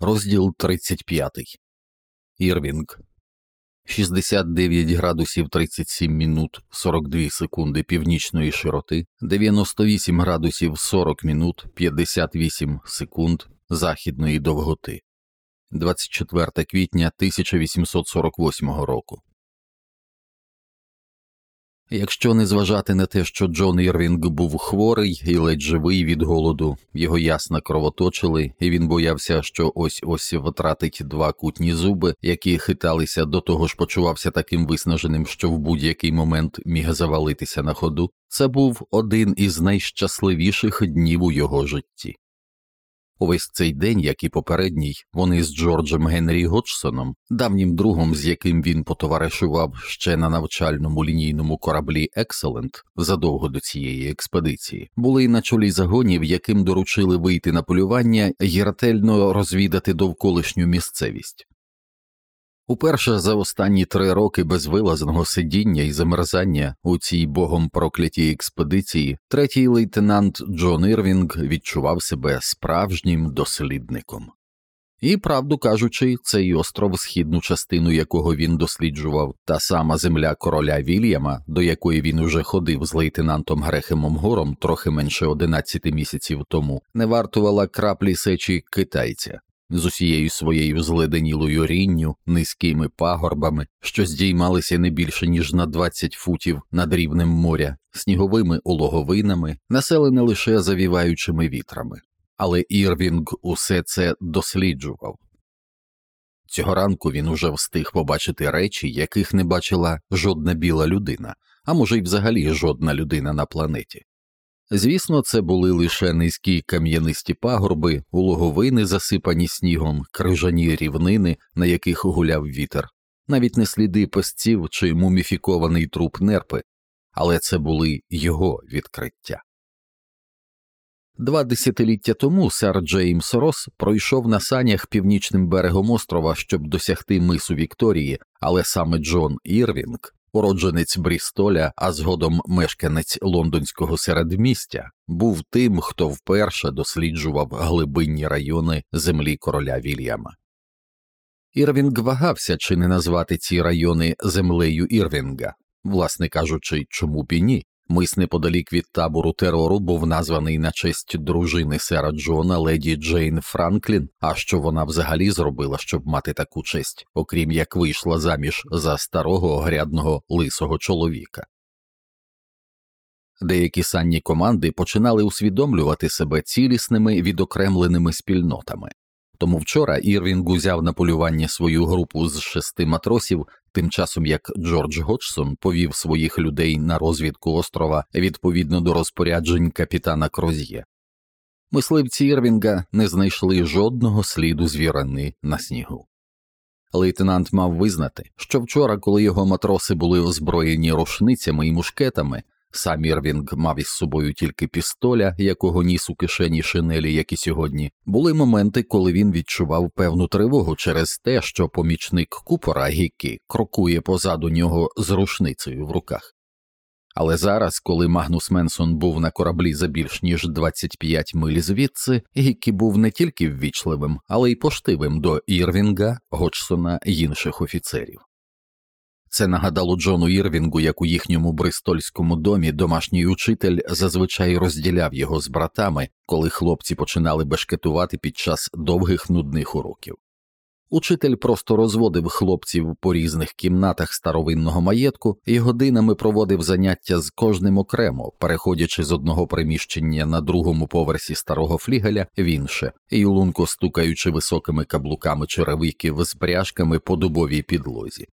Розділ 35. Ірвінг 69 градусів 37 минут 42 секунди північної широти, 98 градусів 40 минут 58 секунд західної довготи. 24 квітня 1848 року. Якщо не зважати на те, що Джон Ірвінг був хворий і ледь живий від голоду, його ясно кровоточили, і він боявся, що ось ось втратить два кутні зуби, які хиталися до того ж почувався таким виснаженим, що в будь-який момент міг завалитися на ходу. Це був один із найщасливіших днів у його житті. Увесь цей день, як і попередній, вони з Джорджем Генрі Годжсоном, давнім другом, з яким він потоваришував ще на навчальному лінійному кораблі Екселент задовго до цієї експедиції, були на чолі загонів, яким доручили вийти на полювання і ретельно розвідати довколишню місцевість. Уперше за останні три роки безвилазного сидіння і замерзання у цій богом проклятій експедиції третій лейтенант Джон Ірвінг відчував себе справжнім дослідником. І, правду кажучи, цей остров, східну частину якого він досліджував, та сама земля короля Вільяма, до якої він уже ходив з лейтенантом Грехемом Гором трохи менше 11 місяців тому, не вартувала краплі сечі китайця з усією своєю зледенілою рінню, низькими пагорбами, що здіймалися не більше ніж на 20 футів над рівнем моря, сніговими улоговинами, населене лише завіваючими вітрами. Але Ірвінг усе це досліджував. Цього ранку він уже встиг побачити речі, яких не бачила жодна біла людина, а може й взагалі жодна людина на планеті. Звісно, це були лише низькі кам'янисті пагорби, улоговини, засипані снігом, крижані рівнини, на яких гуляв вітер, навіть не сліди песців чи муміфікований труп нерпи, але це були його відкриття. Два десятиліття тому сер Джеймс Рос пройшов на санях північним берегом острова, щоб досягти мису Вікторії, але саме Джон Ірвінг уродженець Брістоля, а згодом мешканець лондонського середмістя, був тим, хто вперше досліджував глибинні райони землі короля Вільяма. Ірвінг вагався чи не назвати ці райони землею Ірвінга, власне кажучи, чому б і ні. Мис неподалік від табору терору був названий на честь дружини сера Джона леді Джейн Франклін. А що вона взагалі зробила, щоб мати таку честь, окрім як вийшла заміж за старого грядного лисого чоловіка. Деякі санні команди починали усвідомлювати себе цілісними відокремленими спільнотами. Тому вчора Ірвінг узяв на полювання свою групу з шести матросів, тим часом як Джордж Годжсон повів своїх людей на розвідку острова відповідно до розпоряджень капітана Кроз'є. Мисливці Ірвінга не знайшли жодного сліду звірини на снігу. Лейтенант мав визнати, що вчора, коли його матроси були озброєні рушницями і мушкетами, Сам Ірвінг мав із собою тільки пістоля, якого ніс у кишені шинелі, як і сьогодні. Були моменти, коли він відчував певну тривогу через те, що помічник купора Гікі крокує позаду нього з рушницею в руках. Але зараз, коли Магнус Менсон був на кораблі за більш ніж 25 миль звідси, Гіккі був не тільки ввічливим, але й поштивим до Ірвінга, Годжсона й інших офіцерів. Це нагадало Джону Ірвінгу, як у їхньому бристольському домі домашній учитель зазвичай розділяв його з братами, коли хлопці починали бешкетувати під час довгих нудних уроків. Учитель просто розводив хлопців по різних кімнатах старовинного маєтку і годинами проводив заняття з кожним окремо, переходячи з одного приміщення на другому поверсі старого флігеля в інше, і лунко стукаючи високими каблуками черевиків з пряжками по дубовій підлозі.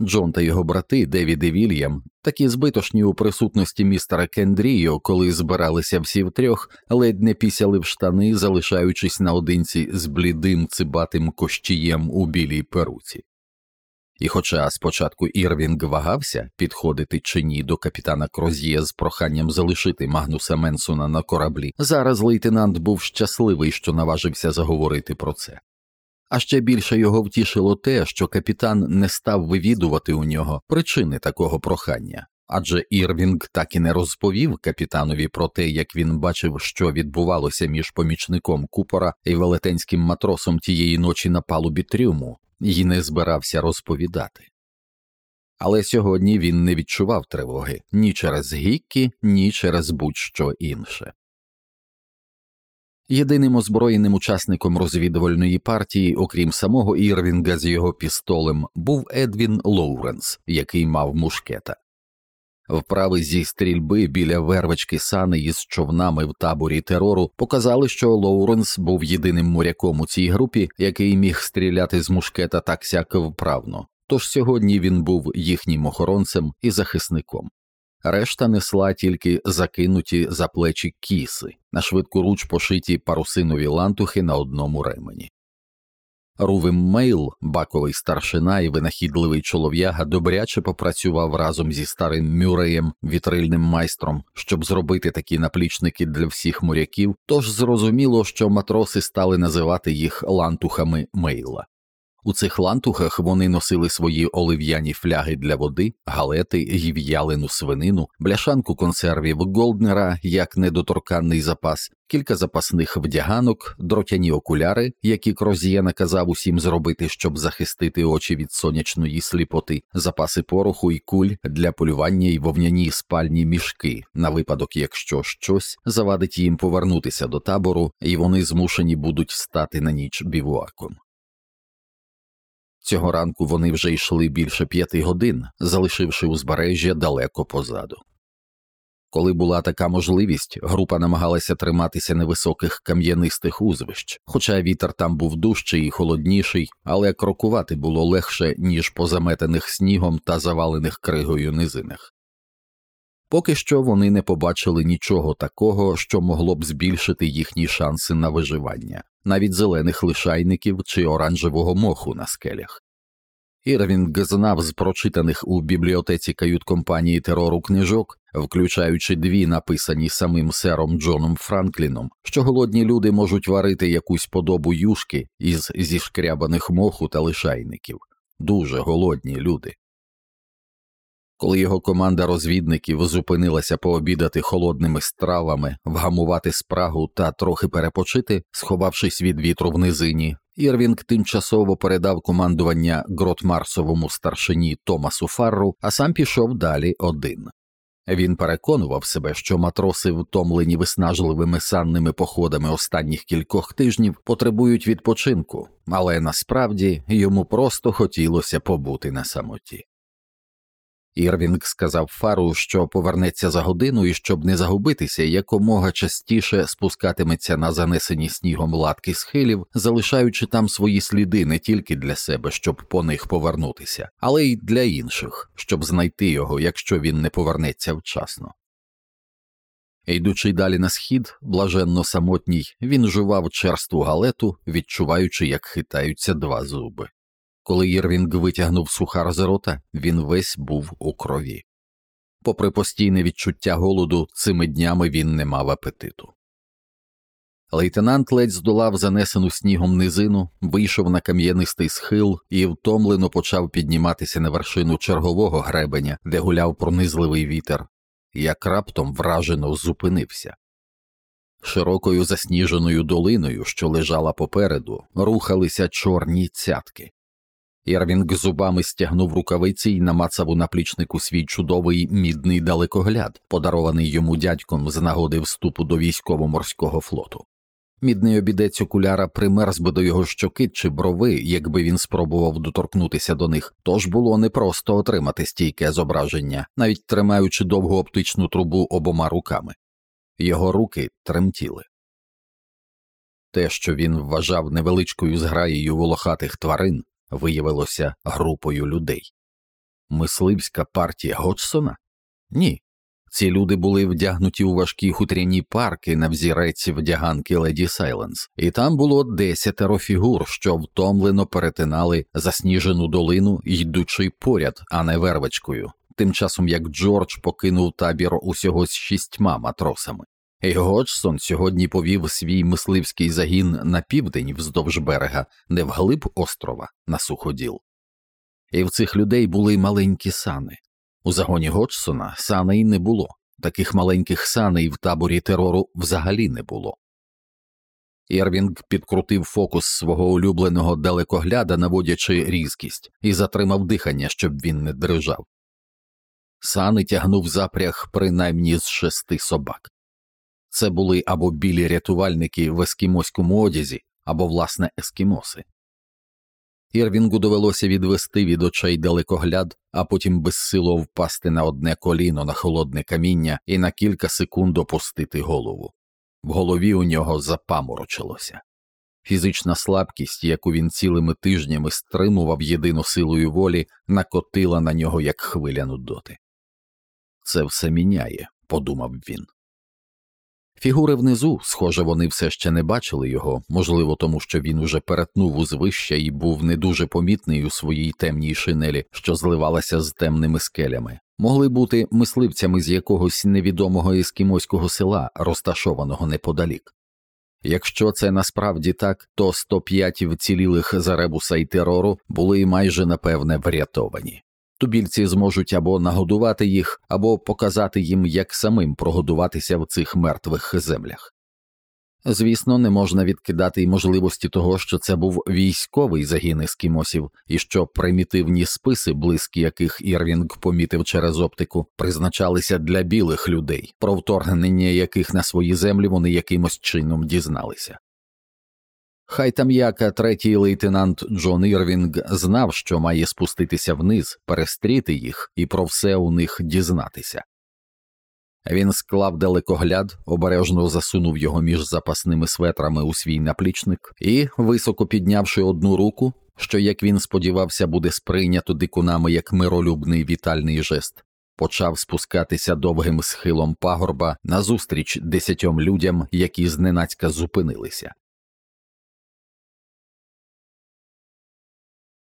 Джон та його брати Девід і Вільям, такі збитошні у присутності містера Кендріо, коли збиралися всі втрьох, ледь не пісяли в штани, залишаючись наодинці з блідим цибатим кощієм у білій перуці. І, хоча спочатку Ірвінг вагався, підходити чи ні до капітана Кроз'є з проханням залишити Магнуса Менсона на кораблі, зараз лейтенант був щасливий, що наважився заговорити про це. А ще більше його втішило те, що капітан не став вивідувати у нього причини такого прохання, адже Ірвінг так і не розповів капітанові про те, як він бачив, що відбувалося між помічником купора і велетенським матросом тієї ночі на палубі трюму, і не збирався розповідати. Але сьогодні він не відчував тривоги ні через Гіккі, ні через будь-що інше. Єдиним озброєним учасником розвідувальної партії, окрім самого Ірвінга з його пістолем, був Едвін Лоуренс, який мав мушкета. Вправи зі стрільби біля вервочки сани із човнами в таборі терору показали, що Лоуренс був єдиним моряком у цій групі, який міг стріляти з мушкета так сяк вправно. Тож сьогодні він був їхнім охоронцем і захисником. Решта несла тільки закинуті за плечі кіси, на швидку руч пошиті парусинові лантухи на одному ремені. Рувим Мейл, баковий старшина і винахідливий чолов'яга, добряче попрацював разом зі старим Мюреєм, вітрильним майстром, щоб зробити такі наплічники для всіх моряків, тож зрозуміло, що матроси стали називати їх лантухами Мейла. У цих лантухах вони носили свої олив'яні фляги для води, галети, гів'ялену свинину, бляшанку консервів Голднера як недоторканний запас, кілька запасних вдяганок, дротяні окуляри, які Кроз'є наказав усім зробити, щоб захистити очі від сонячної сліпоти, запаси пороху і куль для полювання й вовняні спальні мішки, на випадок, якщо щось завадить їм повернутися до табору, і вони змушені будуть стати на ніч бівуаком. Цього ранку вони вже йшли більше п'яти годин, залишивши узбережжя далеко позаду. Коли була така можливість, група намагалася триматися невисоких кам'янистих узвищ, хоча вітер там був дужчий і холодніший, але крокувати було легше, ніж по заметених снігом та завалених кригою низинах. Поки що вони не побачили нічого такого, що могло б збільшити їхні шанси на виживання, навіть зелених лишайників чи оранжевого моху на скелях. Ірвінг знав з прочитаних у бібліотеці кают-компанії терору книжок, включаючи дві написані самим сером Джоном Франкліном, що голодні люди можуть варити якусь подобу юшки із зішкрябаних моху та лишайників, дуже голодні люди. Коли його команда розвідників зупинилася пообідати холодними стравами, вгамувати спрагу та трохи перепочити, сховавшись від вітру в низині, Ірвінг тимчасово передав командування Гротмарсовому старшині Томасу Фарру, а сам пішов далі один. Він переконував себе, що матроси, втомлені виснажливими санними походами останніх кількох тижнів, потребують відпочинку, але насправді йому просто хотілося побути на самоті. Ірвінг сказав Фару, що повернеться за годину і, щоб не загубитися, якомога частіше спускатиметься на занесені снігом латки схилів, залишаючи там свої сліди не тільки для себе, щоб по них повернутися, але й для інших, щоб знайти його, якщо він не повернеться вчасно. Йдучи далі на схід, блаженно самотній, він жував черству галету, відчуваючи, як хитаються два зуби. Коли Єрвінг витягнув сухар з рота, він весь був у крові. Попри постійне відчуття голоду, цими днями він не мав апетиту. Лейтенант ледь здолав занесену снігом низину, вийшов на кам'янистий схил і втомлено почав підніматися на вершину чергового гребеня, де гуляв пронизливий вітер, як раптом вражено зупинився. Широкою засніженою долиною, що лежала попереду, рухалися чорні цятки. Ірвінг зубами стягнув рукавиці і намацав у наплічнику свій чудовий мідний далекогляд, подарований йому дядьком з нагоди вступу до військово-морського флоту. Мідний обідець окуляра примерз би до його щоки чи брови, якби він спробував доторкнутися до них, тож було непросто отримати стійке зображення, навіть тримаючи довгу оптичну трубу обома руками. Його руки тремтіли. Те, що він вважав невеличкою зграєю волохатих тварин, виявилося групою людей. Мисливська партія Годжсона? Ні. Ці люди були вдягнуті у важкі хутряні парки на взірець вдяганки Леді Сайленс, і там було десятеро фігур, що втомлено перетинали засніжену долину, йдучи поряд, а не вервочкою, тим часом як Джордж покинув табір усього з шістьма матросами. Годжсон сьогодні повів свій мисливський загін на південь вздовж берега, не вглиб острова на суходіл. І в цих людей були маленькі сани. У загоні Годжсона саней не було, таких маленьких саней в таборі терору взагалі не було. Ірвінг підкрутив фокус свого улюбленого далекогляда, наводячи різкість, і затримав дихання, щоб він не дрижав. Сани тягнув запряг принаймні з шести собак. Це були або білі рятувальники в ескімоському одязі, або, власне, ескімоси. Ірвінгу довелося відвести від очей далекогляд, а потім безсило впасти на одне коліно на холодне каміння і на кілька секунд опустити голову. В голові у нього запаморочилося. Фізична слабкість, яку він цілими тижнями стримував єдину силою волі, накотила на нього як хвиля нудоти. Це все міняє, подумав він. Фігури внизу, схоже, вони все ще не бачили його, можливо, тому що він уже перетнув узвища і був не дуже помітний у своїй темній шинелі, що зливалася з темними скелями, могли бути мисливцями з якогось невідомого ескімоського села, розташованого неподалік. Якщо це насправді так, то 105 вцілілих за ребуса і терору були майже напевне врятовані. Тубільці зможуть або нагодувати їх, або показати їм, як самим прогодуватися в цих мертвих землях. Звісно, не можна відкидати й можливості того, що це був військовий загін ескімосів, і що примітивні списи, близькі яких Ірвінг помітив через оптику, призначалися для білих людей, про вторгнення яких на свої землі вони якимось чином дізналися. Хай там яка третій лейтенант Джон Ірвінг знав, що має спуститися вниз, перестріти їх і про все у них дізнатися. Він склав далекогляд, обережно засунув його між запасними светрами у свій наплічник і, високо піднявши одну руку, що, як він сподівався, буде сприйнято дикунами як миролюбний вітальний жест, почав спускатися довгим схилом пагорба назустріч десятьом людям, які зненацька зупинилися.